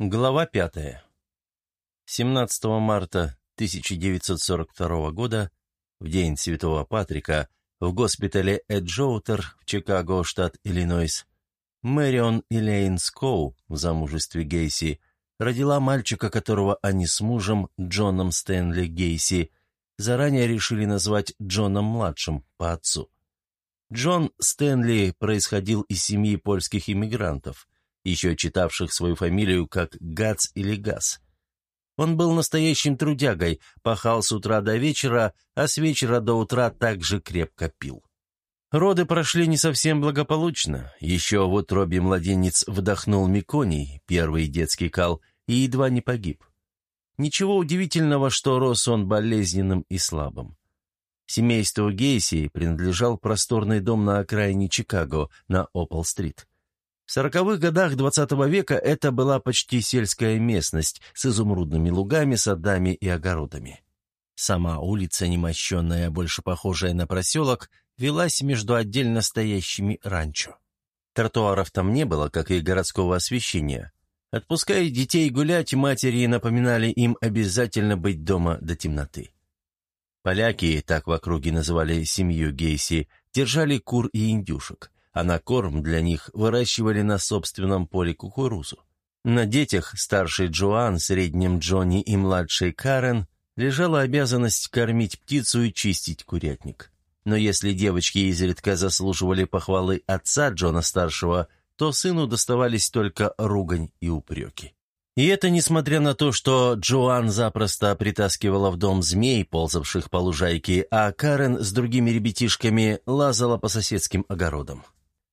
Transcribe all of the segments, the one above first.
Глава пятая. 17 марта 1942 года, в день Святого Патрика, в госпитале Эджоутер в Чикаго, штат Иллинойс, Мэрион Элейн Скоу в замужестве Гейси родила мальчика, которого они с мужем, Джоном Стэнли Гейси, заранее решили назвать Джоном-младшим по отцу. Джон Стэнли происходил из семьи польских иммигрантов – еще читавших свою фамилию как Гац или Газ. Он был настоящим трудягой, пахал с утра до вечера, а с вечера до утра также крепко пил. Роды прошли не совсем благополучно. Еще в утробе младенец вдохнул меконий, первый детский кал, и едва не погиб. Ничего удивительного, что рос он болезненным и слабым. Семейству Гейси принадлежал просторный дом на окраине Чикаго, на Опал-стрит. В сороковых годах XX века это была почти сельская местность с изумрудными лугами, садами и огородами. Сама улица, немощенная, больше похожая на проселок, велась между отдельно стоящими ранчо. Тротуаров там не было, как и городского освещения. Отпуская детей гулять, матери напоминали им обязательно быть дома до темноты. Поляки, так в округе называли семью Гейси, держали кур и индюшек а на корм для них выращивали на собственном поле кукурузу. На детях старший Джоан, среднем Джонни и младшей Карен лежала обязанность кормить птицу и чистить курятник. Но если девочки изредка заслуживали похвалы отца Джона-старшего, то сыну доставались только ругань и упреки. И это несмотря на то, что Джоан запросто притаскивала в дом змей, ползавших по лужайке, а Карен с другими ребятишками лазала по соседским огородам.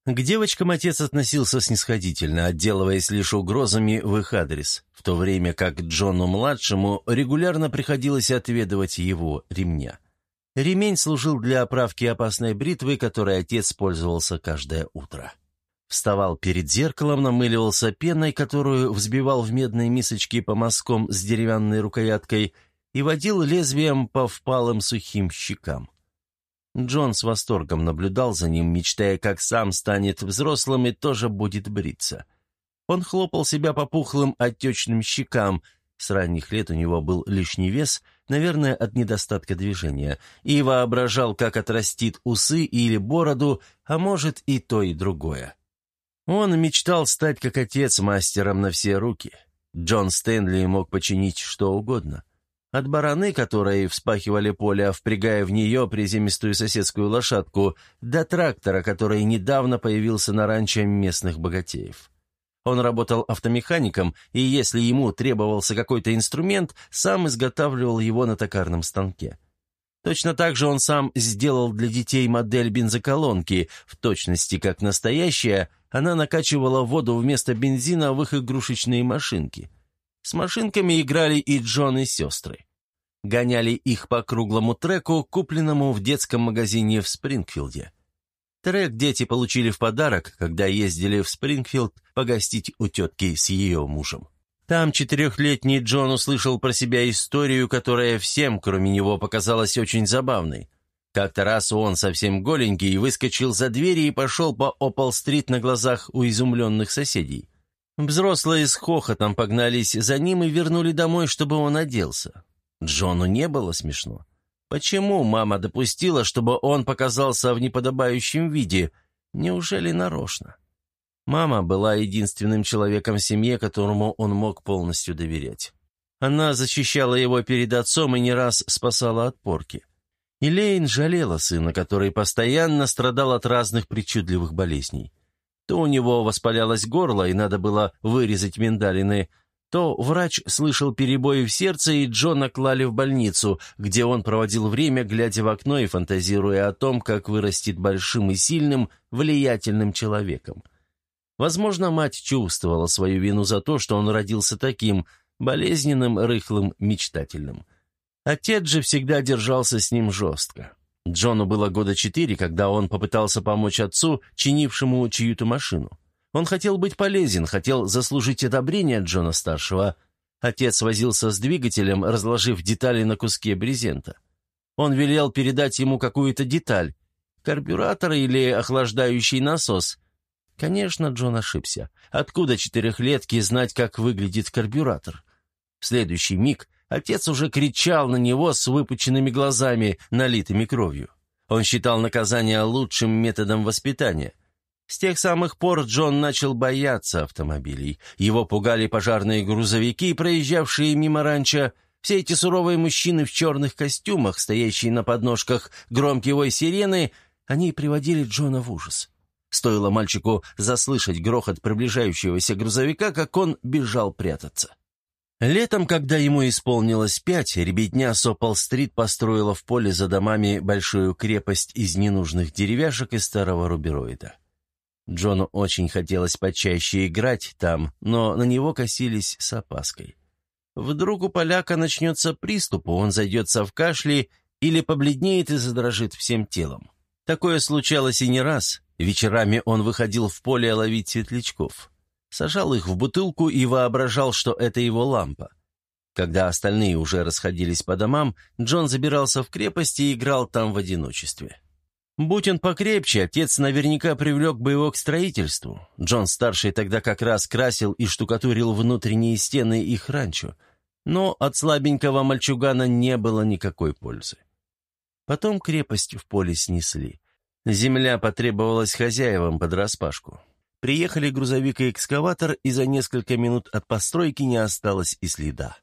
К девочкам отец относился снисходительно, отделываясь лишь угрозами в их адрес, в то время как Джону-младшему регулярно приходилось отведывать его ремня. Ремень служил для оправки опасной бритвы, которой отец пользовался каждое утро. Вставал перед зеркалом, намыливался пеной, которую взбивал в медной мисочке по мазкам с деревянной рукояткой, и водил лезвием по впалым сухим щекам. Джон с восторгом наблюдал за ним, мечтая, как сам станет взрослым и тоже будет бриться. Он хлопал себя по пухлым отечным щекам. С ранних лет у него был лишний вес, наверное, от недостатка движения, и воображал, как отрастит усы или бороду, а может и то, и другое. Он мечтал стать, как отец, мастером на все руки. Джон Стэнли мог починить что угодно. От бараны, которые вспахивали поле, впрягая в нее приземистую соседскую лошадку, до трактора, который недавно появился на ранчо местных богатеев. Он работал автомехаником, и если ему требовался какой-то инструмент, сам изготавливал его на токарном станке. Точно так же он сам сделал для детей модель бензоколонки, в точности как настоящая, она накачивала воду вместо бензина в их игрушечные машинки – с машинками играли и Джон, и сестры. Гоняли их по круглому треку, купленному в детском магазине в Спрингфилде. Трек дети получили в подарок, когда ездили в Спрингфилд погостить у тетки с ее мужем. Там четырехлетний Джон услышал про себя историю, которая всем, кроме него, показалась очень забавной. Как-то раз он, совсем голенький, выскочил за двери и пошел по Опал-стрит на глазах у изумленных соседей. Взрослые с хохотом погнались за ним и вернули домой, чтобы он оделся. Джону не было смешно. Почему мама допустила, чтобы он показался в неподобающем виде? Неужели нарочно? Мама была единственным человеком в семье, которому он мог полностью доверять. Она защищала его перед отцом и не раз спасала от порки. Илейн жалела сына, который постоянно страдал от разных причудливых болезней. То у него воспалялось горло, и надо было вырезать миндалины, то врач слышал перебои в сердце, и Джона клали в больницу, где он проводил время, глядя в окно и фантазируя о том, как вырастет большим и сильным, влиятельным человеком. Возможно, мать чувствовала свою вину за то, что он родился таким, болезненным, рыхлым, мечтательным. Отец же всегда держался с ним жестко. Джону было года четыре, когда он попытался помочь отцу, чинившему чью-то машину. Он хотел быть полезен, хотел заслужить одобрение Джона-старшего. Отец возился с двигателем, разложив детали на куске брезента. Он велел передать ему какую-то деталь. Карбюратор или охлаждающий насос. Конечно, Джон ошибся. Откуда четырехлетке знать, как выглядит карбюратор? В следующий миг отец уже кричал на него с выпученными глазами, налитыми кровью. Он считал наказание лучшим методом воспитания. С тех самых пор Джон начал бояться автомобилей. Его пугали пожарные грузовики, проезжавшие мимо ранчо. Все эти суровые мужчины в черных костюмах, стоящие на подножках громкий вой сирены, они приводили Джона в ужас. Стоило мальчику заслышать грохот приближающегося грузовика, как он бежал прятаться. Летом, когда ему исполнилось пять, ребятня Сопол-стрит построила в поле за домами большую крепость из ненужных деревяшек и старого рубероида. Джону очень хотелось почаще играть там, но на него косились с опаской. Вдруг у поляка начнется приступ, он зайдется в кашле или побледнеет и задрожит всем телом. Такое случалось и не раз. Вечерами он выходил в поле ловить светлячков. Сажал их в бутылку и воображал, что это его лампа. Когда остальные уже расходились по домам, Джон забирался в крепость и играл там в одиночестве. Будь он покрепче, отец наверняка привлек бы его к строительству. Джон-старший тогда как раз красил и штукатурил внутренние стены их ранчо. Но от слабенького мальчугана не было никакой пользы. Потом крепость в поле снесли. Земля потребовалась хозяевам под распашку. Приехали грузовик и экскаватор, и за несколько минут от постройки не осталось и следа.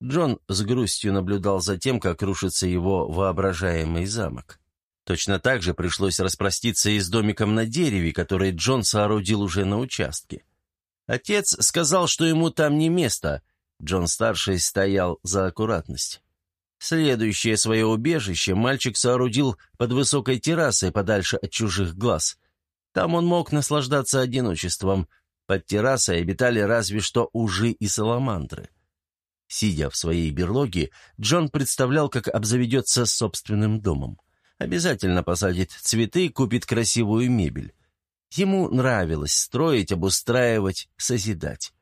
Джон с грустью наблюдал за тем, как рушится его воображаемый замок. Точно так же пришлось распроститься и с домиком на дереве, который Джон соорудил уже на участке. Отец сказал, что ему там не место. Джон-старший стоял за аккуратность. Следующее свое убежище мальчик соорудил под высокой террасой подальше от чужих глаз. Там он мог наслаждаться одиночеством. Под террасой обитали разве что ужи и саламандры. Сидя в своей берлоге, Джон представлял, как обзаведется собственным домом. Обязательно посадит цветы, купит красивую мебель. Ему нравилось строить, обустраивать, созидать.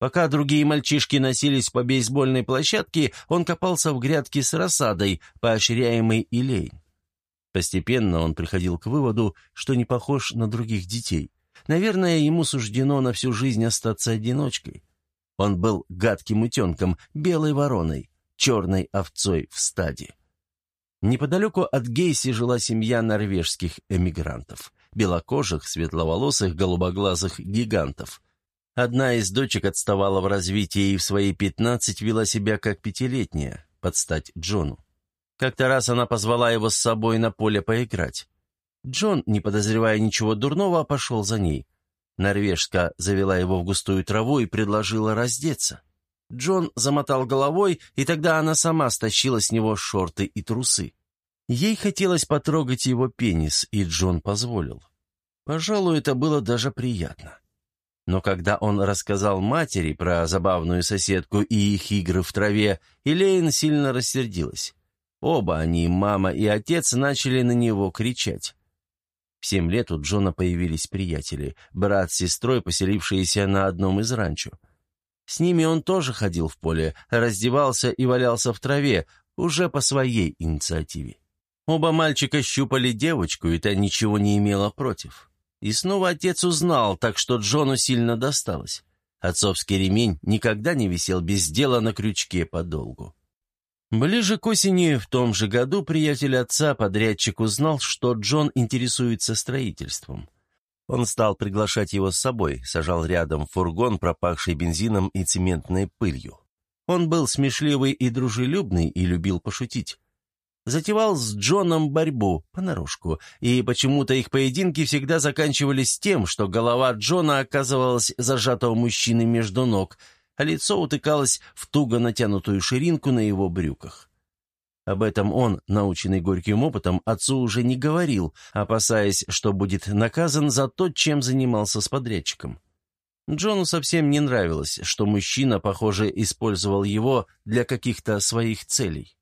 Пока другие мальчишки носились по бейсбольной площадке, он копался в грядке с рассадой, поощряемой Илейн. Постепенно он приходил к выводу, что не похож на других детей. Наверное, ему суждено на всю жизнь остаться одиночкой. Он был гадким утенком, белой вороной, черной овцой в стаде. Неподалеку от Гейси жила семья норвежских эмигрантов, белокожих, светловолосых, голубоглазых гигантов – Одна из дочек отставала в развитии и в свои пятнадцать вела себя как пятилетняя, под стать Джону. Как-то раз она позвала его с собой на поле поиграть. Джон, не подозревая ничего дурного, пошел за ней. Норвежка завела его в густую траву и предложила раздеться. Джон замотал головой, и тогда она сама стащила с него шорты и трусы. Ей хотелось потрогать его пенис, и Джон позволил. Пожалуй, это было даже приятно. Но когда он рассказал матери про забавную соседку и их игры в траве, Элейн сильно рассердилась. Оба они, мама и отец, начали на него кричать. В семь лет у Джона появились приятели, брат с сестрой, поселившиеся на одном из ранчо. С ними он тоже ходил в поле, раздевался и валялся в траве, уже по своей инициативе. Оба мальчика щупали девочку, и та ничего не имела против. И снова отец узнал, так что Джону сильно досталось. Отцовский ремень никогда не висел без дела на крючке подолгу. Ближе к осени в том же году приятель отца, подрядчик, узнал, что Джон интересуется строительством. Он стал приглашать его с собой, сажал рядом фургон, пропахший бензином и цементной пылью. Он был смешливый и дружелюбный и любил пошутить затевал с Джоном борьбу, понарошку, и почему-то их поединки всегда заканчивались тем, что голова Джона оказывалась зажата у мужчины между ног, а лицо утыкалось в туго натянутую ширинку на его брюках. Об этом он, наученный горьким опытом, отцу уже не говорил, опасаясь, что будет наказан за то, чем занимался с подрядчиком. Джону совсем не нравилось, что мужчина, похоже, использовал его для каких-то своих целей.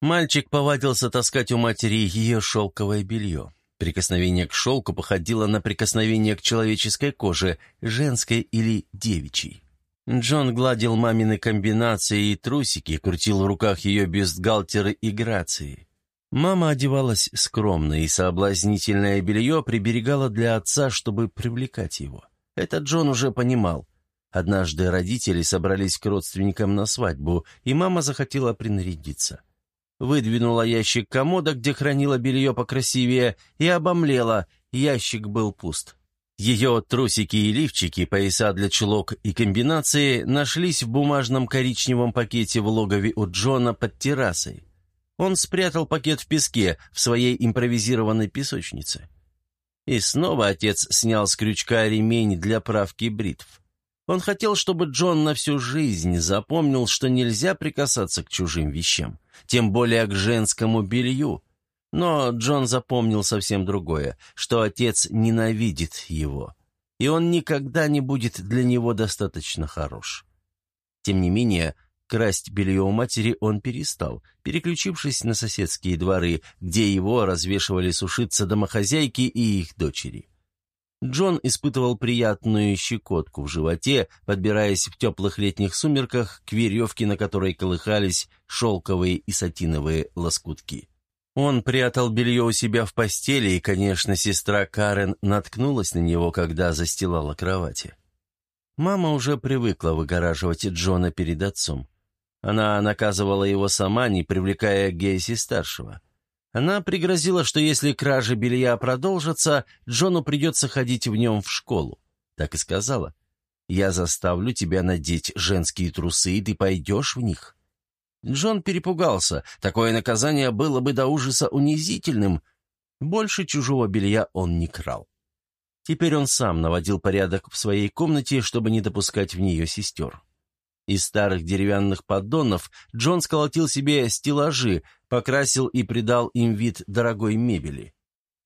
Мальчик повадился таскать у матери ее шелковое белье. Прикосновение к шелку походило на прикосновение к человеческой коже, женской или девичьей. Джон гладил мамины комбинации и трусики, крутил в руках ее бюстгальтеры и грации. Мама одевалась скромно, и соблазнительное белье приберегала для отца, чтобы привлекать его. Это Джон уже понимал. Однажды родители собрались к родственникам на свадьбу, и мама захотела принарядиться. Выдвинула ящик комода, где хранила белье покрасивее, и обомлела, ящик был пуст. Ее трусики и лифчики, пояса для чулок и комбинации нашлись в бумажном коричневом пакете в логове у Джона под террасой. Он спрятал пакет в песке в своей импровизированной песочнице. И снова отец снял с крючка ремень для правки бритв. Он хотел, чтобы Джон на всю жизнь запомнил, что нельзя прикасаться к чужим вещам, тем более к женскому белью. Но Джон запомнил совсем другое, что отец ненавидит его, и он никогда не будет для него достаточно хорош. Тем не менее, Красть белье у матери он перестал, переключившись на соседские дворы, где его развешивали сушиться домохозяйки и их дочери. Джон испытывал приятную щекотку в животе, подбираясь в теплых летних сумерках к веревке, на которой колыхались шелковые и сатиновые лоскутки. Он прятал белье у себя в постели, и, конечно, сестра Карен наткнулась на него, когда застилала кровати. Мама уже привыкла выгораживать Джона перед отцом. Она наказывала его сама, не привлекая Гейси-старшего. Она пригрозила, что если кражи белья продолжатся, Джону придется ходить в нем в школу. Так и сказала. «Я заставлю тебя надеть женские трусы, и ты пойдешь в них». Джон перепугался. Такое наказание было бы до ужаса унизительным. Больше чужого белья он не крал. Теперь он сам наводил порядок в своей комнате, чтобы не допускать в нее сестер. Из старых деревянных поддонов Джон сколотил себе стеллажи, покрасил и придал им вид дорогой мебели.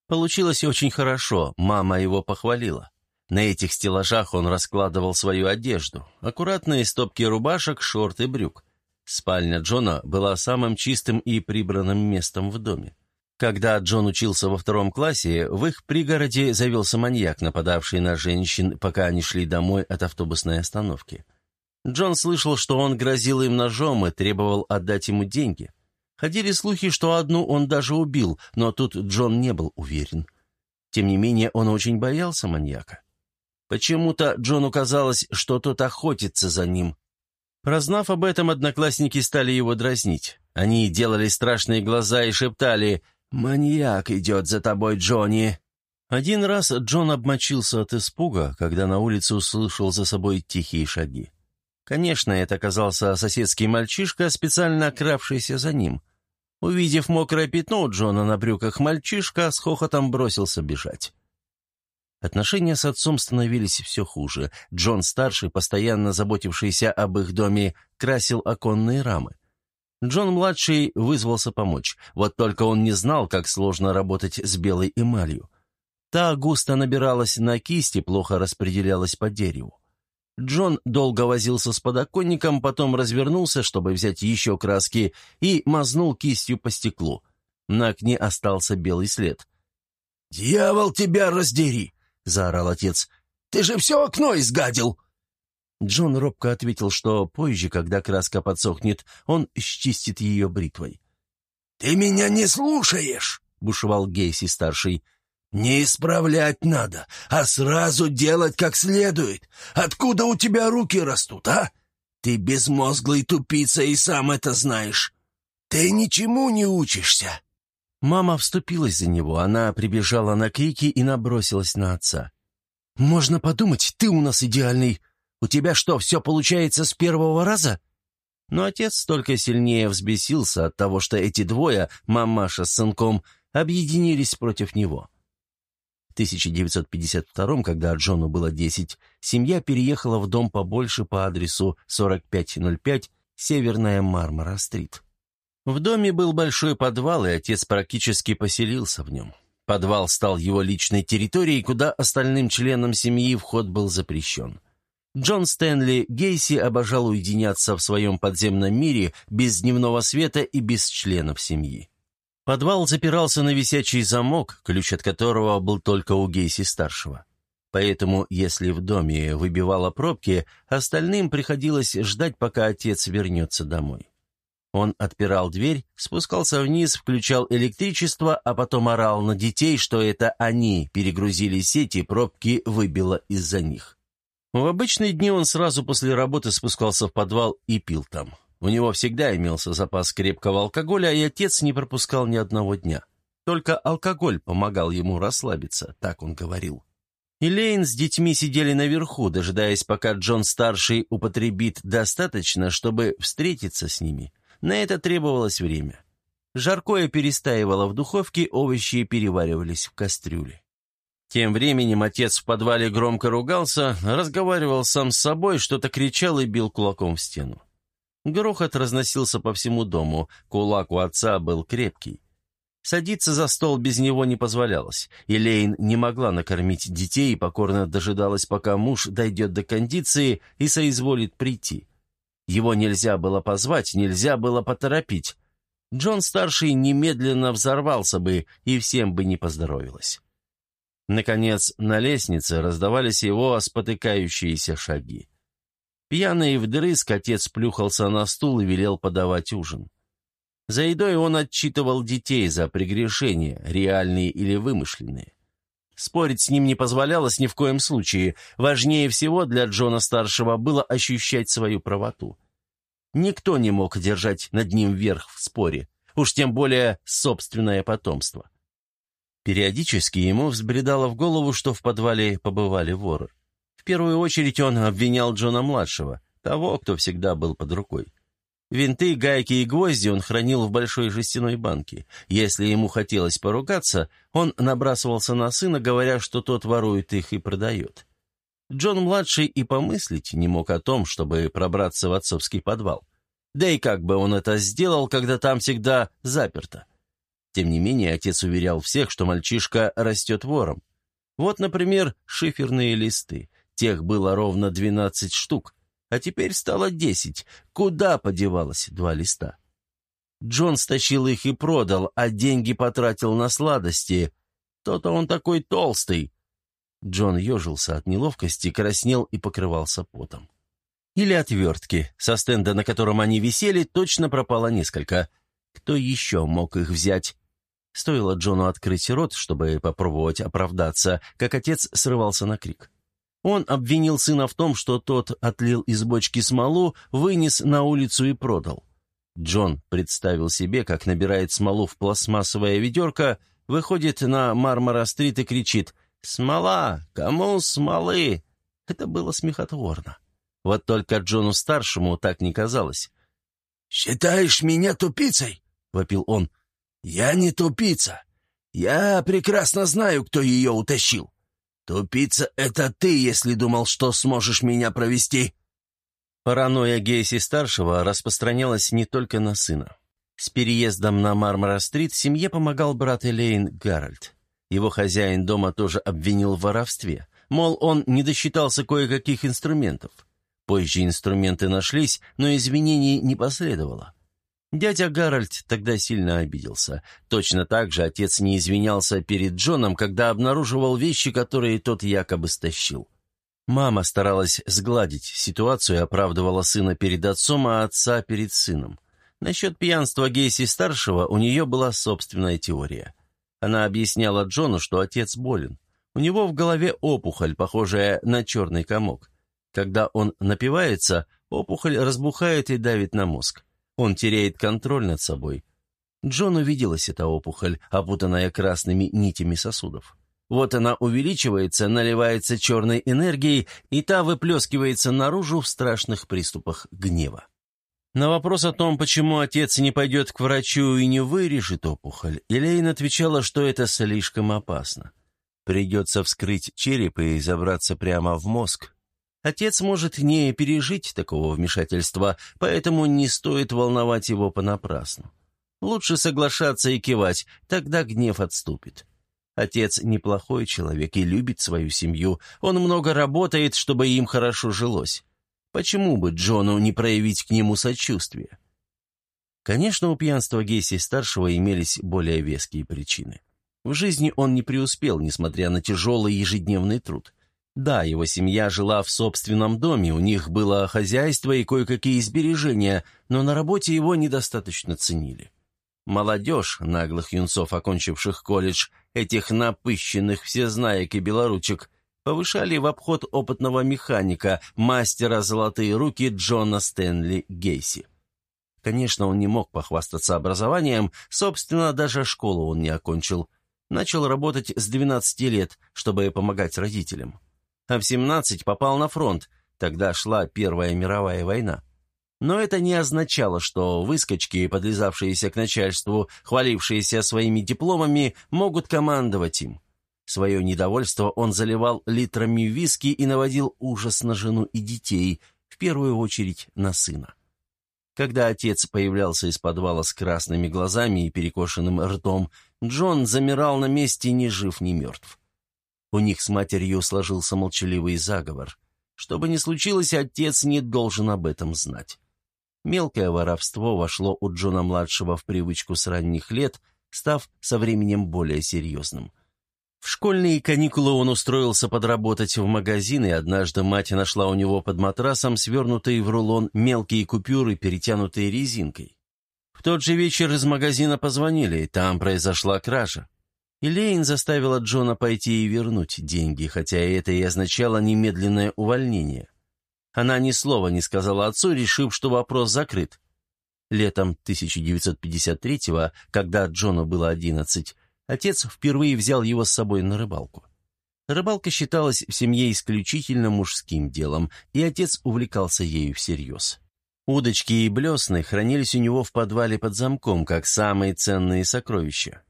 Получилось очень хорошо, мама его похвалила. На этих стеллажах он раскладывал свою одежду, аккуратные стопки рубашек, шорт и брюк. Спальня Джона была самым чистым и прибранным местом в доме. Когда Джон учился во втором классе, в их пригороде завелся маньяк, нападавший на женщин, пока они шли домой от автобусной остановки. Джон слышал, что он грозил им ножом и требовал отдать ему деньги. Ходили слухи, что одну он даже убил, но тут Джон не был уверен. Тем не менее, он очень боялся маньяка. Почему-то Джону казалось, что тот охотится за ним. Прознав об этом, одноклассники стали его дразнить. Они делали страшные глаза и шептали «Маньяк идет за тобой, Джонни!» Один раз Джон обмочился от испуга, когда на улице услышал за собой тихие шаги. Конечно, это оказался соседский мальчишка, специально окравшийся за ним. Увидев мокрое пятно у Джона на брюках, мальчишка с хохотом бросился бежать. Отношения с отцом становились все хуже. Джон-старший, постоянно заботившийся об их доме, красил оконные рамы. Джон-младший вызвался помочь, вот только он не знал, как сложно работать с белой эмалью. Та густо набиралась на кисти, плохо распределялась по дереву. Джон долго возился с подоконником, потом развернулся, чтобы взять еще краски, и мазнул кистью по стеклу. На окне остался белый след. «Дьявол, тебя раздери!» — заорал отец. «Ты же все окно изгадил!» Джон робко ответил, что позже, когда краска подсохнет, он счистит ее бритвой. «Ты меня не слушаешь!» — бушевал Гейси-старший. «Не исправлять надо, а сразу делать как следует. Откуда у тебя руки растут, а? Ты безмозглый тупица и сам это знаешь. Ты ничему не учишься». Мама вступилась за него, она прибежала на крики и набросилась на отца. «Можно подумать, ты у нас идеальный. У тебя что, все получается с первого раза?» Но отец только сильнее взбесился от того, что эти двое, мамаша с сынком, объединились против него. 1952 когда Джону было 10, семья переехала в дом побольше по адресу 4505 Северная Мармара-стрит. В доме был большой подвал, и отец практически поселился в нем. Подвал стал его личной территорией, куда остальным членам семьи вход был запрещен. Джон Стэнли Гейси обожал уединяться в своем подземном мире без дневного света и без членов семьи. Подвал запирался на висячий замок, ключ от которого был только у Гейси-старшего. Поэтому, если в доме выбивало пробки, остальным приходилось ждать, пока отец вернется домой. Он отпирал дверь, спускался вниз, включал электричество, а потом орал на детей, что это они перегрузили сети, пробки выбило из-за них. В обычные дни он сразу после работы спускался в подвал и пил там. У него всегда имелся запас крепкого алкоголя, и отец не пропускал ни одного дня. Только алкоголь помогал ему расслабиться, так он говорил. Элейн с детьми сидели наверху, дожидаясь, пока Джон-старший употребит достаточно, чтобы встретиться с ними. На это требовалось время. Жаркое перестаивало в духовке, овощи переваривались в кастрюле. Тем временем отец в подвале громко ругался, разговаривал сам с собой, что-то кричал и бил кулаком в стену. Грохот разносился по всему дому, кулак у отца был крепкий. Садиться за стол без него не позволялось. Элейн не могла накормить детей и покорно дожидалась, пока муж дойдет до кондиции и соизволит прийти. Его нельзя было позвать, нельзя было поторопить. Джон-старший немедленно взорвался бы, и всем бы не поздоровилось. Наконец, на лестнице раздавались его спотыкающиеся шаги. Пьяный вдрызг отец плюхался на стул и велел подавать ужин. За едой он отчитывал детей за прегрешения, реальные или вымышленные. Спорить с ним не позволялось ни в коем случае. Важнее всего для Джона-старшего было ощущать свою правоту. Никто не мог держать над ним верх в споре, уж тем более собственное потомство. Периодически ему взбредало в голову, что в подвале побывали воры. В первую очередь он обвинял Джона-младшего, того, кто всегда был под рукой. Винты, гайки и гвозди он хранил в большой жестяной банке. Если ему хотелось поругаться, он набрасывался на сына, говоря, что тот ворует их и продает. Джон-младший и помыслить не мог о том, чтобы пробраться в отцовский подвал. Да и как бы он это сделал, когда там всегда заперто? Тем не менее, отец уверял всех, что мальчишка растет вором. Вот, например, шиферные листы. Тех было ровно 12 штук а теперь стало десять. Куда подевалось два листа? Джон стащил их и продал, а деньги потратил на сладости. То-то он такой толстый. Джон ежился от неловкости, краснел и покрывался потом. Или отвертки. Со стенда, на котором они висели, точно пропало несколько. Кто еще мог их взять? Стоило Джону открыть рот, чтобы попробовать оправдаться, как отец срывался на крик. Он обвинил сына в том, что тот отлил из бочки смолу, вынес на улицу и продал. Джон представил себе, как набирает смолу в пластмассовое ведерко, выходит на Мармара-стрит и кричит «Смола! Кому смолы?» Это было смехотворно. Вот только Джону-старшему так не казалось. «Считаешь меня тупицей?» — вопил он. «Я не тупица. Я прекрасно знаю, кто ее утащил. «Тупица — это ты, если думал, что сможешь меня провести!» Паранойя Гейси-старшего распространялась не только на сына. С переездом на Мармара-стрит семье помогал брат Элейн Гарольд. Его хозяин дома тоже обвинил в воровстве. Мол, он не досчитался кое-каких инструментов. Позже инструменты нашлись, но извинений не последовало. Дядя Гарольд тогда сильно обиделся. Точно так же отец не извинялся перед Джоном, когда обнаруживал вещи, которые тот якобы стащил. Мама старалась сгладить ситуацию и оправдывала сына перед отцом, а отца перед сыном. Насчет пьянства Гейси-старшего у нее была собственная теория. Она объясняла Джону, что отец болен. У него в голове опухоль, похожая на черный комок. Когда он напивается, опухоль разбухает и давит на мозг. Он теряет контроль над собой. Джону виделась эта опухоль, опутанная красными нитями сосудов. Вот она увеличивается, наливается черной энергией, и та выплескивается наружу в страшных приступах гнева. На вопрос о том, почему отец не пойдет к врачу и не вырежет опухоль, Элейн отвечала, что это слишком опасно. Придется вскрыть череп и забраться прямо в мозг, Отец может не пережить такого вмешательства, поэтому не стоит волновать его понапрасну. Лучше соглашаться и кивать, тогда гнев отступит. Отец неплохой человек и любит свою семью. Он много работает, чтобы им хорошо жилось. Почему бы Джону не проявить к нему сочувствие? Конечно, у пьянства Гейси-старшего имелись более веские причины. В жизни он не преуспел, несмотря на тяжелый ежедневный труд. Да, его семья жила в собственном доме, у них было хозяйство и кое-какие сбережения, но на работе его недостаточно ценили. Молодежь, наглых юнцов, окончивших колледж, этих напыщенных всезнаек и белоручек, повышали в обход опытного механика, мастера «Золотые руки» Джона Стэнли Гейси. Конечно, он не мог похвастаться образованием, собственно, даже школу он не окончил. Начал работать с 12 лет, чтобы помогать родителям а в 17 попал на фронт, тогда шла Первая мировая война. Но это не означало, что выскочки, подлизавшиеся к начальству, хвалившиеся своими дипломами, могут командовать им. Свое недовольство он заливал литрами виски и наводил ужас на жену и детей, в первую очередь на сына. Когда отец появлялся из подвала с красными глазами и перекошенным ртом, Джон замирал на месте ни жив, ни мертв. У них с матерью сложился молчаливый заговор. Что бы ни случилось, отец не должен об этом знать. Мелкое воровство вошло у Джона-младшего в привычку с ранних лет, став со временем более серьезным. В школьные каникулы он устроился подработать в магазин, и однажды мать нашла у него под матрасом свернутые в рулон мелкие купюры, перетянутые резинкой. В тот же вечер из магазина позвонили, там произошла кража. Элейн заставила Джона пойти и вернуть деньги, хотя это и означало немедленное увольнение. Она ни слова не сказала отцу, решив, что вопрос закрыт. Летом 1953-го, когда Джону было 11, отец впервые взял его с собой на рыбалку. Рыбалка считалась в семье исключительно мужским делом, и отец увлекался ею всерьез. Удочки и блесны хранились у него в подвале под замком, как самые ценные сокровища.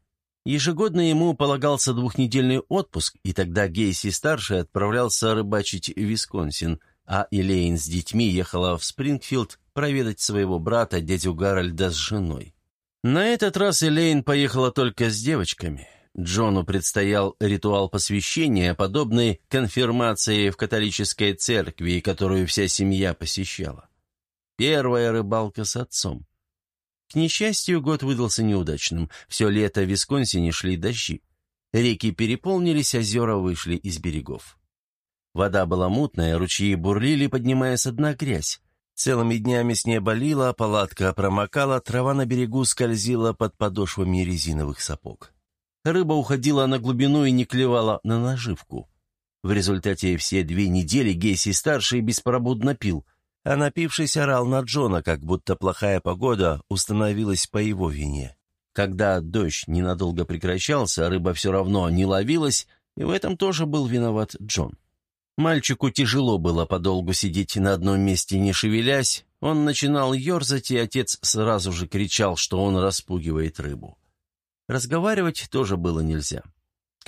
Ежегодно ему полагался двухнедельный отпуск, и тогда Гейси-старший отправлялся рыбачить в Висконсин, а Элейн с детьми ехала в Спрингфилд проведать своего брата, дядю Гарольда, с женой. На этот раз Элейн поехала только с девочками. Джону предстоял ритуал посвящения, подобный конфирмации в католической церкви, которую вся семья посещала. Первая рыбалка с отцом. К несчастью, год выдался неудачным. Все лето в Висконсине шли дожди. Реки переполнились, озера вышли из берегов. Вода была мутная, ручьи бурлили, поднимая с дна грязь. Целыми днями с неба лила, палатка промокала, трава на берегу скользила под подошвами резиновых сапог. Рыба уходила на глубину и не клевала на наживку. В результате все две недели Гейси-старший беспробудно пил – а напившись орал на Джона, как будто плохая погода установилась по его вине. Когда дождь ненадолго прекращался, рыба все равно не ловилась, и в этом тоже был виноват Джон. Мальчику тяжело было подолгу сидеть на одном месте, не шевелясь. Он начинал ерзать, и отец сразу же кричал, что он распугивает рыбу. Разговаривать тоже было нельзя.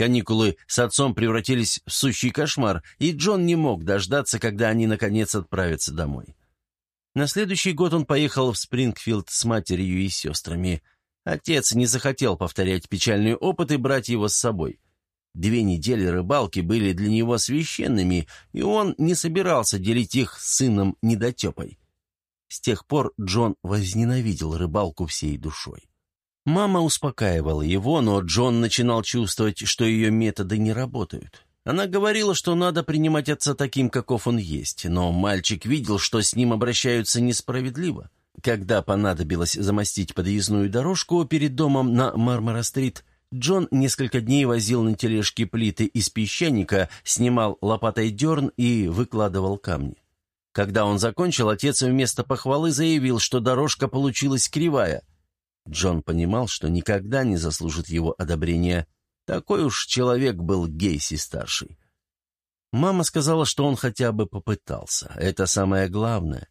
Каникулы с отцом превратились в сущий кошмар, и Джон не мог дождаться, когда они, наконец, отправятся домой. На следующий год он поехал в Спрингфилд с матерью и сестрами. Отец не захотел повторять печальный опыт и брать его с собой. Две недели рыбалки были для него священными, и он не собирался делить их с сыном недотепой. С тех пор Джон возненавидел рыбалку всей душой. Мама успокаивала его, но Джон начинал чувствовать, что ее методы не работают. Она говорила, что надо принимать отца таким, каков он есть, но мальчик видел, что с ним обращаются несправедливо. Когда понадобилось замостить подъездную дорожку перед домом на Мармара-стрит, Джон несколько дней возил на тележке плиты из песчаника, снимал лопатой дерн и выкладывал камни. Когда он закончил, отец вместо похвалы заявил, что дорожка получилась кривая, Джон понимал, что никогда не заслужит его одобрения. Такой уж человек был Гейси-старший. Мама сказала, что он хотя бы попытался. Это самое главное.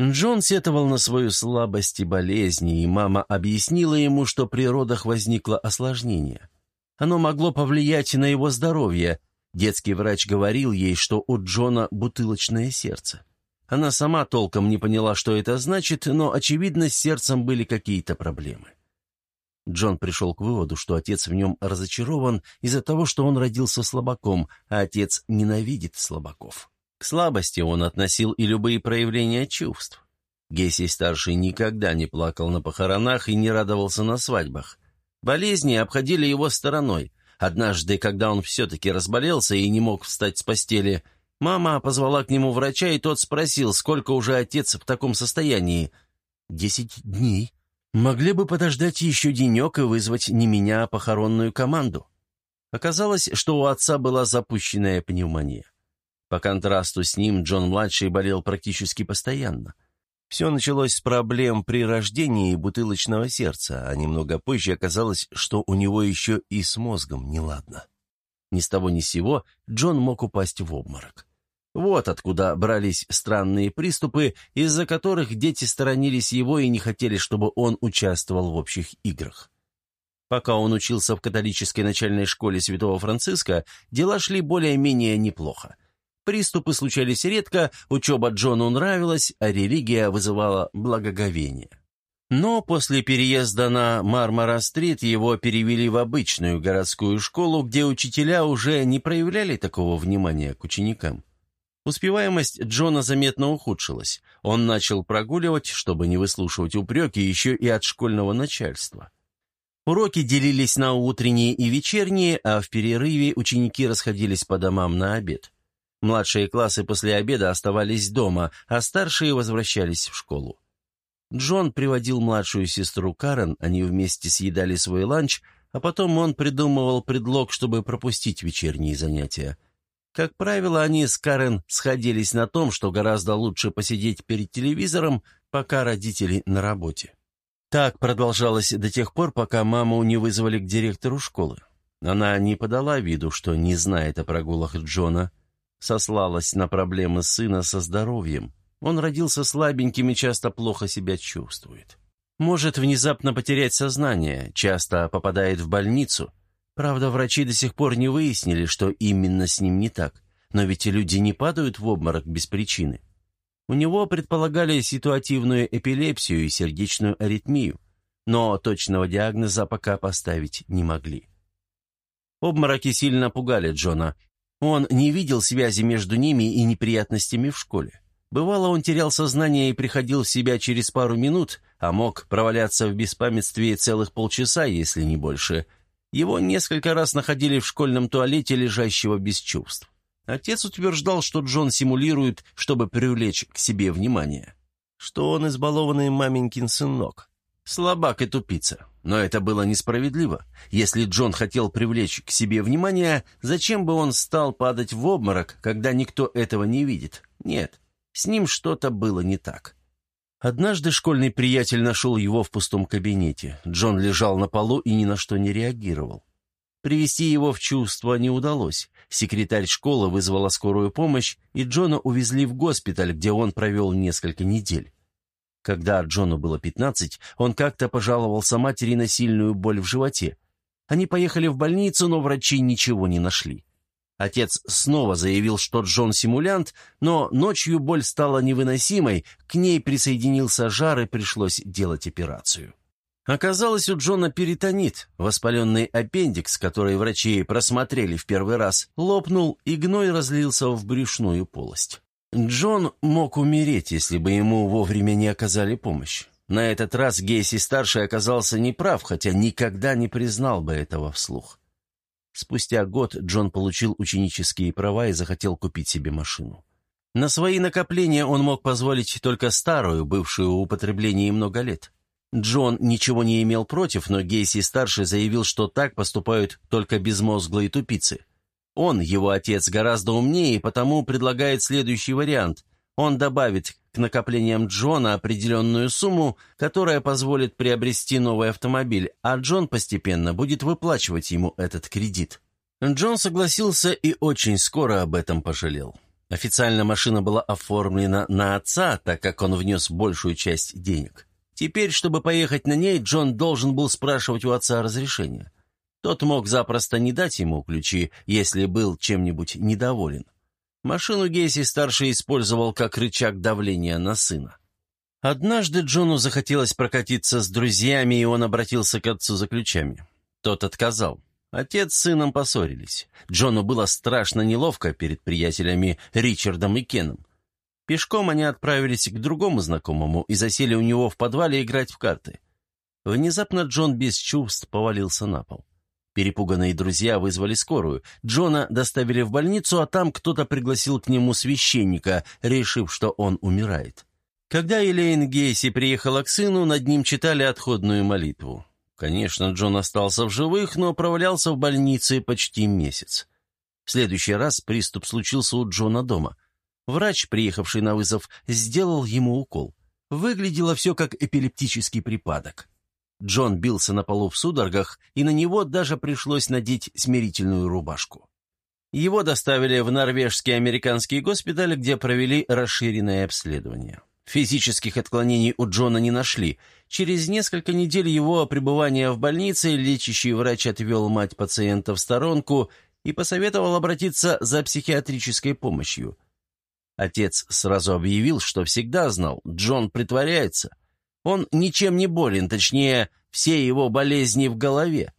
Джон сетовал на свою слабость и болезни, и мама объяснила ему, что при родах возникло осложнение. Оно могло повлиять на его здоровье. Детский врач говорил ей, что у Джона бутылочное сердце. Она сама толком не поняла, что это значит, но, очевидно, с сердцем были какие-то проблемы. Джон пришел к выводу, что отец в нем разочарован из-за того, что он родился слабаком, а отец ненавидит слабаков. К слабости он относил и любые проявления чувств. Гесси-старший никогда не плакал на похоронах и не радовался на свадьбах. Болезни обходили его стороной. Однажды, когда он все-таки разболелся и не мог встать с постели, мама позвала к нему врача, и тот спросил, сколько уже отец в таком состоянии. «Десять дней. Могли бы подождать еще денек и вызвать не меня, а похоронную команду». Оказалось, что у отца была запущенная пневмония. По контрасту с ним Джон-младший болел практически постоянно. Все началось с проблем при рождении бутылочного сердца, а немного позже оказалось, что у него еще и с мозгом неладно. Ни с того ни с сего Джон мог упасть в обморок. Вот откуда брались странные приступы, из-за которых дети сторонились его и не хотели, чтобы он участвовал в общих играх. Пока он учился в католической начальной школе Святого Франциска, дела шли более-менее неплохо. Приступы случались редко, учеба Джону нравилась, а религия вызывала благоговение. Но после переезда на Мармара-стрит его перевели в обычную городскую школу, где учителя уже не проявляли такого внимания к ученикам. Успеваемость Джона заметно ухудшилась. Он начал прогуливать, чтобы не выслушивать упреки еще и от школьного начальства. Уроки делились на утренние и вечерние, а в перерыве ученики расходились по домам на обед. Младшие классы после обеда оставались дома, а старшие возвращались в школу. Джон приводил младшую сестру Карен, они вместе съедали свой ланч, а потом он придумывал предлог, чтобы пропустить вечерние занятия. Как правило, они с Карен сходились на том, что гораздо лучше посидеть перед телевизором, пока родители на работе. Так продолжалось до тех пор, пока маму не вызвали к директору школы. Она не подала виду, что не знает о прогулах Джона, сослалась на проблемы сына со здоровьем. Он родился слабеньким и часто плохо себя чувствует. Может внезапно потерять сознание, часто попадает в больницу. Правда, врачи до сих пор не выяснили, что именно с ним не так. Но ведь люди не падают в обморок без причины. У него предполагали ситуативную эпилепсию и сердечную аритмию, но точного диагноза пока поставить не могли. Обмороки сильно пугали Джона. Он не видел связи между ними и неприятностями в школе. Бывало, он терял сознание и приходил в себя через пару минут, а мог проваляться в беспамятстве целых полчаса, если не больше. Его несколько раз находили в школьном туалете, лежащего без чувств. Отец утверждал, что Джон симулирует, чтобы привлечь к себе внимание. Что он избалованный маменькин сынок. Слабак и тупица. Но это было несправедливо. Если Джон хотел привлечь к себе внимание, зачем бы он стал падать в обморок, когда никто этого не видит? Нет, с ним что-то было не так. Однажды школьный приятель нашел его в пустом кабинете. Джон лежал на полу и ни на что не реагировал. Привести его в чувство не удалось. Секретарь школы вызвала скорую помощь, и Джона увезли в госпиталь, где он провел несколько недель. Когда Джону было 15, он как-то пожаловался матери на сильную боль в животе. Они поехали в больницу, но врачи ничего не нашли. Отец снова заявил, что Джон симулянт, но ночью боль стала невыносимой, к ней присоединился жар и пришлось делать операцию. Оказалось, у Джона перитонит, воспаленный аппендикс, который врачи просмотрели в первый раз, лопнул и гной разлился в брюшную полость. Джон мог умереть, если бы ему вовремя не оказали помощь. На этот раз Гейси-старший оказался неправ, хотя никогда не признал бы этого вслух. Спустя год Джон получил ученические права и захотел купить себе машину. На свои накопления он мог позволить только старую, бывшую в употреблении много лет. Джон ничего не имел против, но Гейси-старший заявил, что так поступают только безмозглые тупицы. Он, его отец, гораздо умнее, и потому предлагает следующий вариант. Он добавит к накоплениям Джона определенную сумму, которая позволит приобрести новый автомобиль, а Джон постепенно будет выплачивать ему этот кредит. Джон согласился и очень скоро об этом пожалел. Официально машина была оформлена на отца, так как он внес большую часть денег. Теперь, чтобы поехать на ней, Джон должен был спрашивать у отца разрешения. Тот мог запросто не дать ему ключи, если был чем-нибудь недоволен. Машину Гейси-старший использовал как рычаг давления на сына. Однажды Джону захотелось прокатиться с друзьями, и он обратился к отцу за ключами. Тот отказал. Отец с сыном поссорились. Джону было страшно неловко перед приятелями Ричардом и Кеном. Пешком они отправились к другому знакомому и засели у него в подвале играть в карты. Внезапно Джон без чувств повалился на пол. Перепуганные друзья вызвали скорую. Джона доставили в больницу, а там кто-то пригласил к нему священника, решив, что он умирает. Когда Элейн Гейси приехала к сыну, над ним читали отходную молитву. Конечно, Джон остался в живых, но провалялся в больнице почти месяц. В следующий раз приступ случился у Джона дома. Врач, приехавший на вызов, сделал ему укол. Выглядело все как эпилептический припадок. Джон бился на полу в судорогах, и на него даже пришлось надеть смирительную рубашку. Его доставили в норвежский американский госпиталь, где провели расширенное обследование. Физических отклонений у Джона не нашли. Через несколько недель его пребывания в больнице лечащий врач отвел мать пациента в сторонку и посоветовал обратиться за психиатрической помощью. Отец сразу объявил, что всегда знал, Джон притворяется – он ничем не болен, точнее, все его болезни в голове.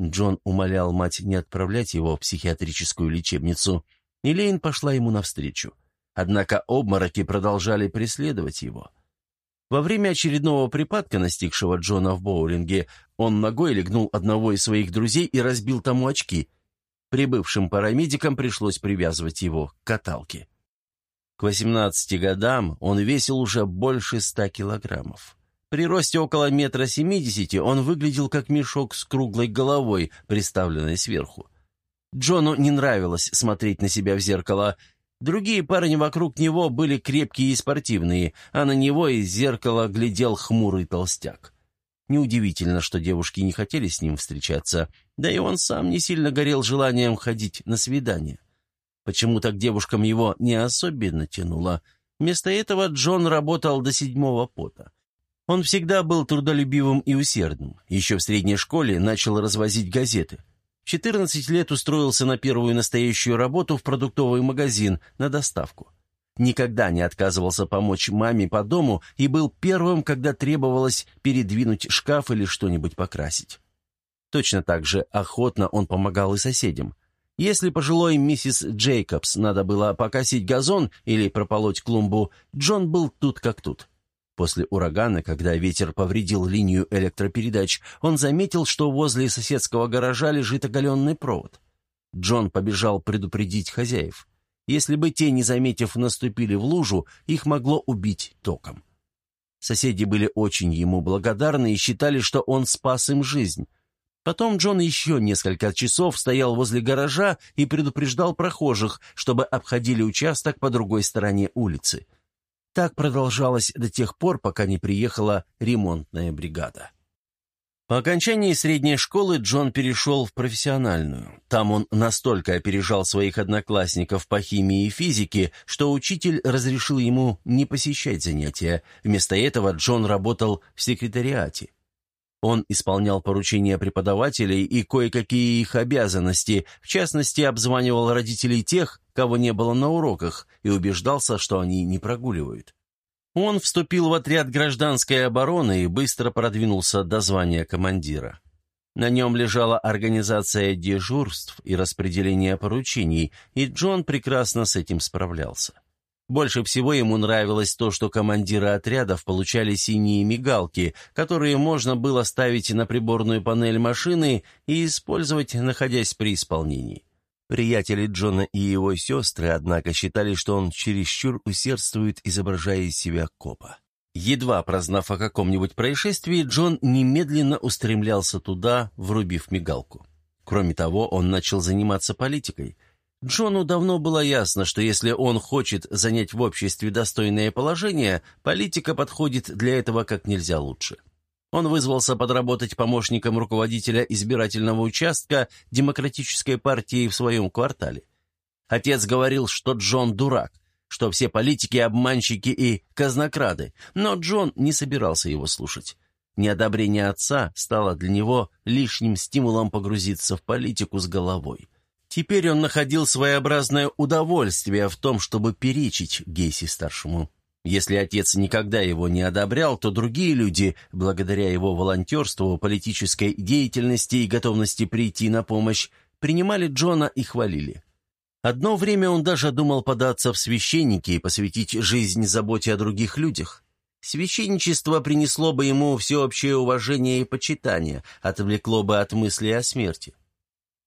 Джон умолял мать не отправлять его в психиатрическую лечебницу, и Лейн пошла ему навстречу. Однако обмороки продолжали преследовать его. Во время очередного припадка, настигшего Джона в боулинге, он ногой легнул одного из своих друзей и разбил тому очки. Прибывшим парамедикам пришлось привязывать его к каталке. К 18 годам он весил уже больше 100 килограммов. При росте около метра семидесяти он выглядел как мешок с круглой головой, приставленной сверху. Джону не нравилось смотреть на себя в зеркало. Другие парни вокруг него были крепкие и спортивные, а на него из зеркала глядел хмурый толстяк. Неудивительно, что девушки не хотели с ним встречаться, да и он сам не сильно горел желанием ходить на свидание. Почему-то к девушкам его не особенно тянуло. Вместо этого Джон работал до седьмого пота. Он всегда был трудолюбивым и усердным. Еще в средней школе начал развозить газеты. В 14 лет устроился на первую настоящую работу в продуктовый магазин на доставку. Никогда не отказывался помочь маме по дому и был первым, когда требовалось передвинуть шкаф или что-нибудь покрасить. Точно так же охотно он помогал и соседям. Если пожилой миссис Джейкобс надо было покосить газон или прополоть клумбу, Джон был тут как тут. После урагана, когда ветер повредил линию электропередач, он заметил, что возле соседского гаража лежит оголенный провод. Джон побежал предупредить хозяев. Если бы те, не заметив, наступили в лужу, их могло убить током. Соседи были очень ему благодарны и считали, что он спас им жизнь. Потом Джон еще несколько часов стоял возле гаража и предупреждал прохожих, чтобы обходили участок по другой стороне улицы. Так продолжалось до тех пор, пока не приехала ремонтная бригада. По окончании средней школы Джон перешел в профессиональную. Там он настолько опережал своих одноклассников по химии и физике, что учитель разрешил ему не посещать занятия. Вместо этого Джон работал в секретариате. Он исполнял поручения преподавателей и кое-какие их обязанности, в частности, обзванивал родителей тех, кого не было на уроках, и убеждался, что они не прогуливают. Он вступил в отряд гражданской обороны и быстро продвинулся до звания командира. На нем лежала организация дежурств и распределение поручений, и Джон прекрасно с этим справлялся. Больше всего ему нравилось то, что командиры отрядов получали синие мигалки, которые можно было ставить на приборную панель машины и использовать, находясь при исполнении. Приятели Джона и его сестры, однако, считали, что он чересчур усердствует, изображая из себя копа. Едва прознав о каком-нибудь происшествии, Джон немедленно устремлялся туда, врубив мигалку. Кроме того, он начал заниматься политикой – Джону давно было ясно, что если он хочет занять в обществе достойное положение, политика подходит для этого как нельзя лучше. Он вызвался подработать помощником руководителя избирательного участка Демократической партии в своем квартале. Отец говорил, что Джон дурак, что все политики – обманщики и казнокрады, но Джон не собирался его слушать. Неодобрение отца стало для него лишним стимулом погрузиться в политику с головой. Теперь он находил своеобразное удовольствие в том, чтобы перечить Гейси-старшему. Если отец никогда его не одобрял, то другие люди, благодаря его волонтерству, политической деятельности и готовности прийти на помощь, принимали Джона и хвалили. Одно время он даже думал податься в священники и посвятить жизнь заботе о других людях. Священничество принесло бы ему всеобщее уважение и почитание, отвлекло бы от мысли о смерти.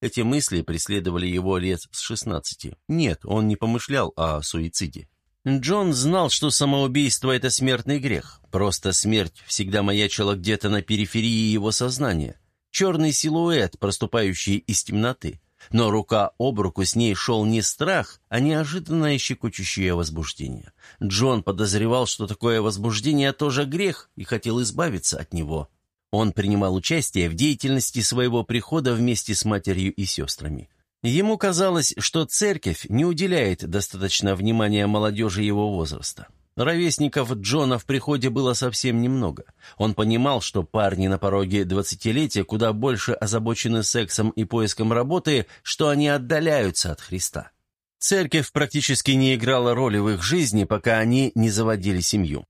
Эти мысли преследовали его лет с шестнадцати. Нет, он не помышлял о суициде. Джон знал, что самоубийство – это смертный грех. Просто смерть всегда маячила где-то на периферии его сознания. Черный силуэт, проступающий из темноты. Но рука об руку с ней шел не страх, а неожиданное щекочущее возбуждение. Джон подозревал, что такое возбуждение тоже грех, и хотел избавиться от него. Он принимал участие в деятельности своего прихода вместе с матерью и сестрами. Ему казалось, что церковь не уделяет достаточно внимания молодежи его возраста. Ровесников Джона в приходе было совсем немного. Он понимал, что парни на пороге двадцатилетия куда больше озабочены сексом и поиском работы, что они отдаляются от Христа. Церковь практически не играла роли в их жизни, пока они не заводили семью.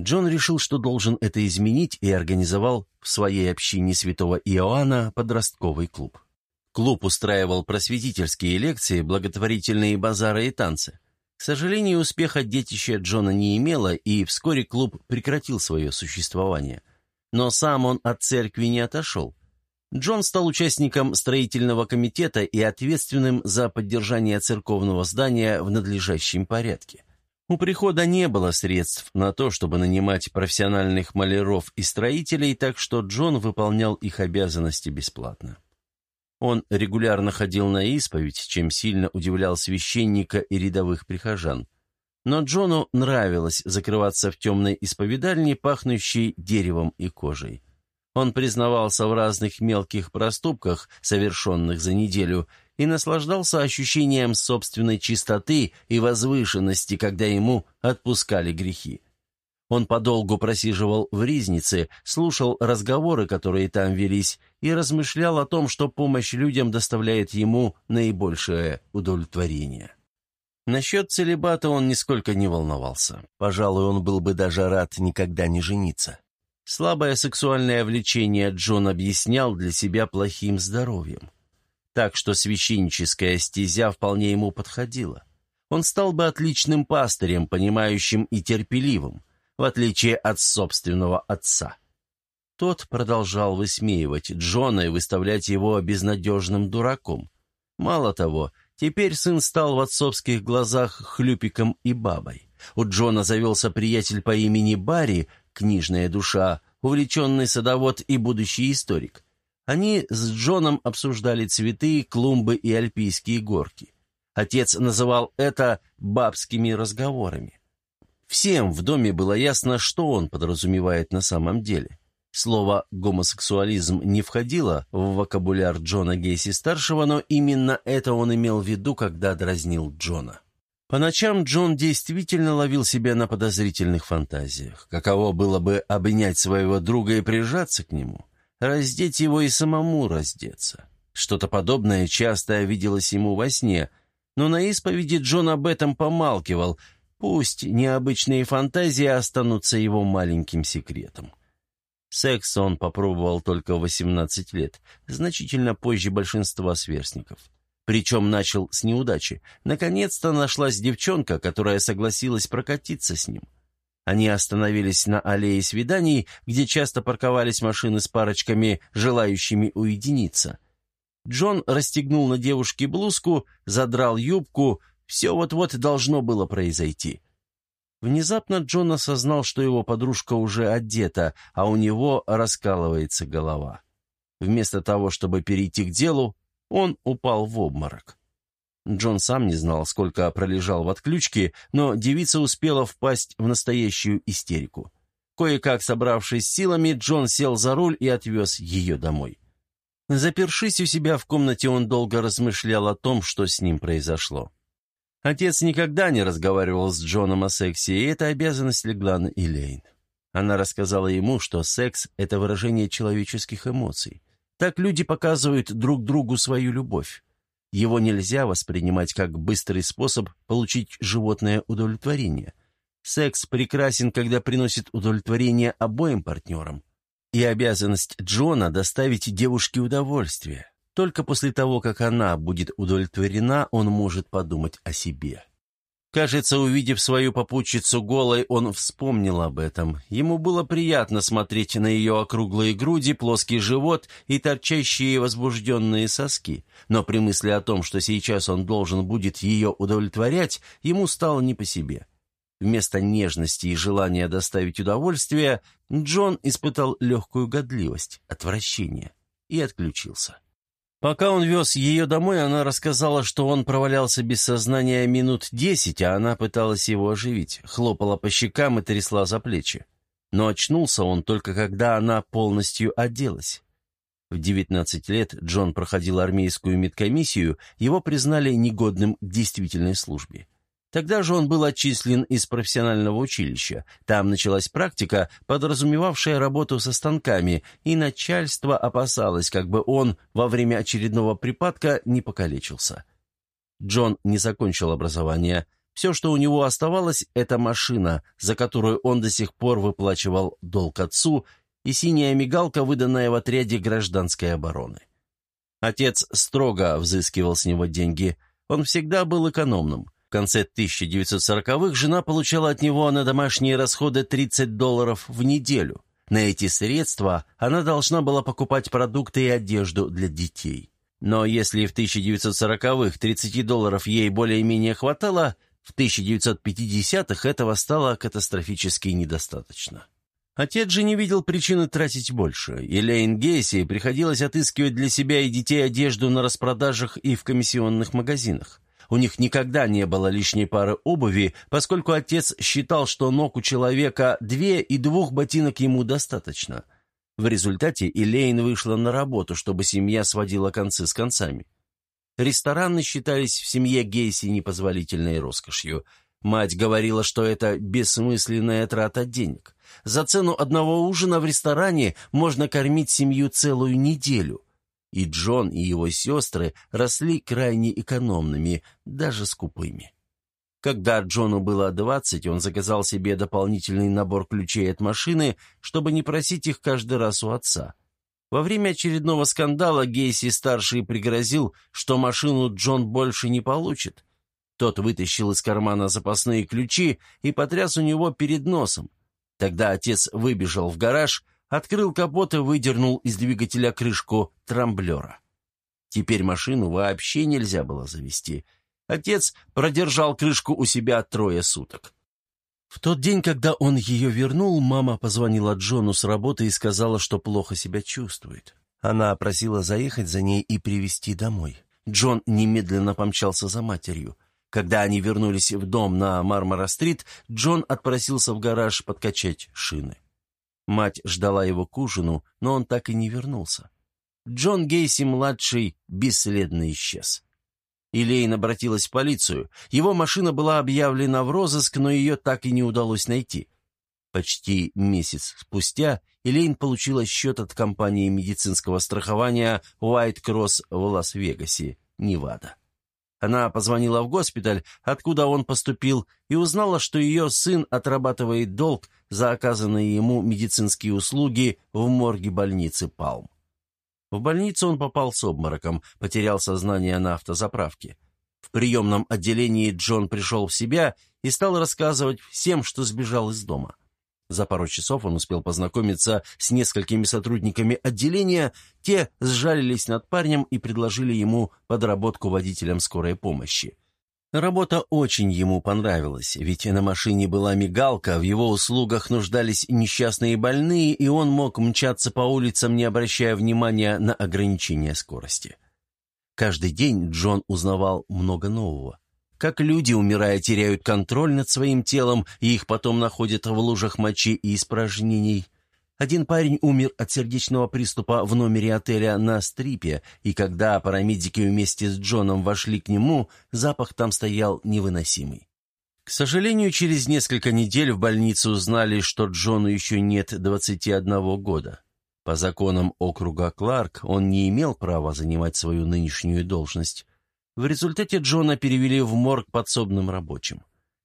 Джон решил, что должен это изменить, и организовал в своей общине святого Иоанна подростковый клуб. Клуб устраивал просветительские лекции, благотворительные базары и танцы. К сожалению, успеха детище Джона не имело, и вскоре клуб прекратил свое существование. Но сам он от церкви не отошел. Джон стал участником строительного комитета и ответственным за поддержание церковного здания в надлежащем порядке. У прихода не было средств на то, чтобы нанимать профессиональных маляров и строителей, так что Джон выполнял их обязанности бесплатно. Он регулярно ходил на исповедь, чем сильно удивлял священника и рядовых прихожан. Но Джону нравилось закрываться в темной исповедальне, пахнущей деревом и кожей. Он признавался в разных мелких проступках, совершенных за неделю, и наслаждался ощущением собственной чистоты и возвышенности, когда ему отпускали грехи. Он подолгу просиживал в ризнице, слушал разговоры, которые там велись, и размышлял о том, что помощь людям доставляет ему наибольшее удовлетворение. Насчет целебата он нисколько не волновался. Пожалуй, он был бы даже рад никогда не жениться. Слабое сексуальное влечение Джон объяснял для себя плохим здоровьем. Так что священническая стезя вполне ему подходила. Он стал бы отличным пастырем, понимающим и терпеливым в отличие от собственного отца. Тот продолжал высмеивать Джона и выставлять его безнадежным дураком. Мало того, теперь сын стал в отцовских глазах хлюпиком и бабой. У Джона завелся приятель по имени Барри, книжная душа, увлеченный садовод и будущий историк. Они с Джоном обсуждали цветы, клумбы и альпийские горки. Отец называл это «бабскими разговорами». Всем в доме было ясно, что он подразумевает на самом деле. Слово «гомосексуализм» не входило в вокабуляр Джона Гейси-старшего, но именно это он имел в виду, когда дразнил Джона. По ночам Джон действительно ловил себя на подозрительных фантазиях. Каково было бы обнять своего друга и прижаться к нему, раздеть его и самому раздеться. Что-то подобное часто виделось ему во сне, но на исповеди Джон об этом помалкивал – Пусть необычные фантазии останутся его маленьким секретом. Секс он попробовал только в 18 лет, значительно позже большинства сверстников. Причем начал с неудачи. Наконец-то нашлась девчонка, которая согласилась прокатиться с ним. Они остановились на аллее свиданий, где часто парковались машины с парочками, желающими уединиться. Джон расстегнул на девушке блузку, задрал юбку, все вот-вот должно было произойти. Внезапно Джон осознал, что его подружка уже одета, а у него раскалывается голова. Вместо того, чтобы перейти к делу, он упал в обморок. Джон сам не знал, сколько пролежал в отключке, но девица успела впасть в настоящую истерику. Кое-как собравшись силами, Джон сел за руль и отвез ее домой. Запершись у себя в комнате, он долго размышлял о том, что с ним произошло. Отец никогда не разговаривал с Джоном о сексе, и эта обязанность легла на Элейн. Она рассказала ему, что секс – это выражение человеческих эмоций. Так люди показывают друг другу свою любовь. Его нельзя воспринимать как быстрый способ получить животное удовлетворение. Секс прекрасен, когда приносит удовлетворение обоим партнерам. И обязанность Джона – доставить девушке удовольствие. Только после того, как она будет удовлетворена, он может подумать о себе. Кажется, увидев свою попутчицу голой, он вспомнил об этом. Ему было приятно смотреть на ее округлые груди, плоский живот и торчащие возбужденные соски. Но при мысли о том, что сейчас он должен будет ее удовлетворять, ему стало не по себе. Вместо нежности и желания доставить удовольствие, Джон испытал легкую годливость, отвращение и отключился. Пока он вез ее домой, она рассказала, что он провалялся без сознания минут десять, а она пыталась его оживить, хлопала по щекам и трясла за плечи. Но очнулся он только когда она полностью оделась. В 19 лет Джон проходил армейскую медкомиссию, его признали негодным к действительной службе. Тогда же он был отчислен из профессионального училища. Там началась практика, подразумевавшая работу со станками, и начальство опасалось, как бы он во время очередного припадка не покалечился. Джон не закончил образование. Все, что у него оставалось, это машина, за которую он до сих пор выплачивал долг отцу, и синяя мигалка, выданная в отряде гражданской обороны. Отец строго взыскивал с него деньги. Он всегда был экономным. В конце 1940-х жена получала от него на домашние расходы 30 долларов в неделю. На эти средства она должна была покупать продукты и одежду для детей. Но если в 1940-х 30 долларов ей более-менее хватало, в 1950-х этого стало катастрофически недостаточно. Отец же не видел причины тратить больше. Элейн Гейси приходилось отыскивать для себя и детей одежду на распродажах и в комиссионных магазинах. У них никогда не было лишней пары обуви, поскольку отец считал, что ног у человека две и двух ботинок ему достаточно. В результате Элейн вышла на работу, чтобы семья сводила концы с концами. Рестораны считались в семье Гейси непозволительной роскошью. Мать говорила, что это бессмысленная трата денег. За цену одного ужина в ресторане можно кормить семью целую неделю – и Джон, и его сестры росли крайне экономными, даже скупыми. Когда Джону было двадцать, он заказал себе дополнительный набор ключей от машины, чтобы не просить их каждый раз у отца. Во время очередного скандала Гейси-старший пригрозил, что машину Джон больше не получит. Тот вытащил из кармана запасные ключи и потряс у него перед носом. Тогда отец выбежал в гараж, открыл капот и выдернул из двигателя крышку трамблера. Теперь машину вообще нельзя было завести. Отец продержал крышку у себя трое суток. В тот день, когда он ее вернул, мама позвонила Джону с работы и сказала, что плохо себя чувствует. Она просила заехать за ней и привезти домой. Джон немедленно помчался за матерью. Когда они вернулись в дом на Мармара-стрит, Джон отпросился в гараж подкачать шины. Мать ждала его к ужину, но он так и не вернулся. Джон Гейси-младший бесследно исчез. Илейн обратилась в полицию. Его машина была объявлена в розыск, но ее так и не удалось найти. Почти месяц спустя Элейн получила счет от компании медицинского страхования White Cross в Лас-Вегасе, Невада. Она позвонила в госпиталь, откуда он поступил, и узнала, что ее сын отрабатывает долг за оказанные ему медицинские услуги в морге больницы Палм. В больницу он попал с обмороком, потерял сознание на автозаправке. В приемном отделении Джон пришел в себя и стал рассказывать всем, что сбежал из дома. За пару часов он успел познакомиться с несколькими сотрудниками отделения, те сжалились над парнем и предложили ему подработку водителем скорой помощи. Работа очень ему понравилась, ведь на машине была мигалка, в его услугах нуждались несчастные больные, и он мог мчаться по улицам, не обращая внимания на ограничения скорости. Каждый день Джон узнавал много нового как люди, умирая, теряют контроль над своим телом, и их потом находят в лужах мочи и испражнений. Один парень умер от сердечного приступа в номере отеля на Стрипе, и когда парамедики вместе с Джоном вошли к нему, запах там стоял невыносимый. К сожалению, через несколько недель в больнице узнали, что Джону еще нет 21 года. По законам округа Кларк он не имел права занимать свою нынешнюю должность. В результате Джона перевели в морг подсобным рабочим.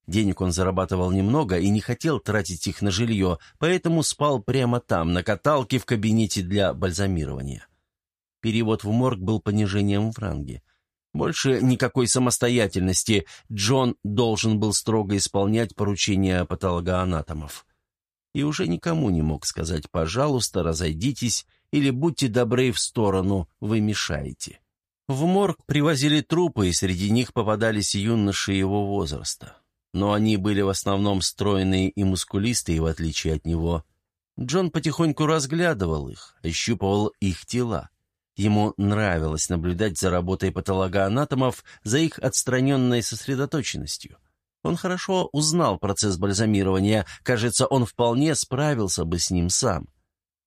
Денег он зарабатывал немного и не хотел тратить их на жилье, поэтому спал прямо там, на каталке в кабинете для бальзамирования. Перевод в морг был понижением в ранге. Больше никакой самостоятельности. Джон должен был строго исполнять поручения патологоанатомов. И уже никому не мог сказать «пожалуйста, разойдитесь» или «будьте добры в сторону, вы мешаете». В морг привозили трупы, и среди них попадались юноши его возраста. Но они были в основном стройные и мускулистые, в отличие от него. Джон потихоньку разглядывал их, ощупывал их тела. Ему нравилось наблюдать за работой патологоанатомов, за их отстраненной сосредоточенностью. Он хорошо узнал процесс бальзамирования, кажется, он вполне справился бы с ним сам.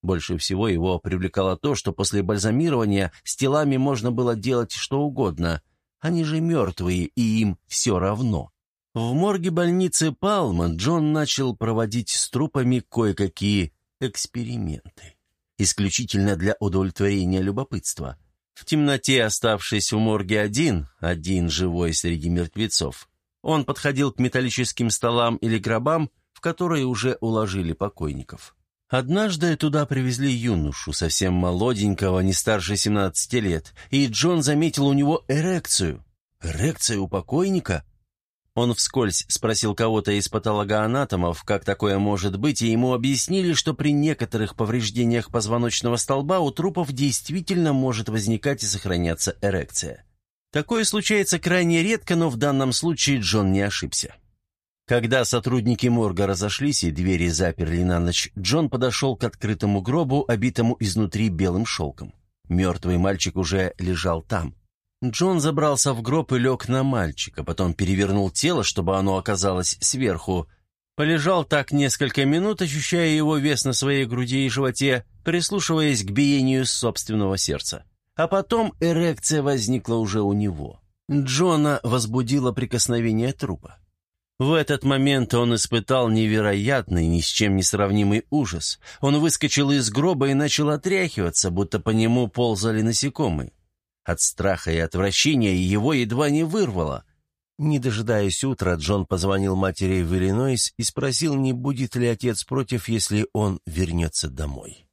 Больше всего его привлекало то, что после бальзамирования с телами можно было делать что угодно. Они же мертвые, и им все равно. В морге больницы Палма Джон начал проводить с трупами кое-какие эксперименты исключительно для удовлетворения любопытства. В темноте, оставшись в морге один, один живой среди мертвецов, он подходил к металлическим столам или гробам, в которые уже уложили покойников. Однажды туда привезли юношу, совсем молоденького, не старше 17 лет, и Джон заметил у него эрекцию. Эрекция у покойника? Он вскользь спросил кого-то из патологоанатомов, как такое может быть, и ему объяснили, что при некоторых повреждениях позвоночного столба у трупов действительно может возникать и сохраняться эрекция. Такое случается крайне редко, но в данном случае Джон не ошибся. Когда сотрудники морга разошлись и двери заперли на ночь, Джон подошел к открытому гробу, обитому изнутри белым шелком. Мертвый мальчик уже лежал там. Джон забрался в гроб и лег на мальчика, потом перевернул тело, чтобы оно оказалось сверху. Полежал так несколько минут, ощущая его вес на своей груди и животе, прислушиваясь к биению собственного сердца. А потом эрекция возникла уже у него. Джона возбудило прикосновение трупа. В этот момент он испытал невероятный, ни с чем не сравнимый ужас. Он выскочил из гроба и начал отряхиваться, будто по нему ползали насекомые. От страха и отвращения его едва не вырвало. Не дожидаясь утра, Джон позвонил матери в Иллинойс и спросил, не будет ли отец против, если он вернется домой.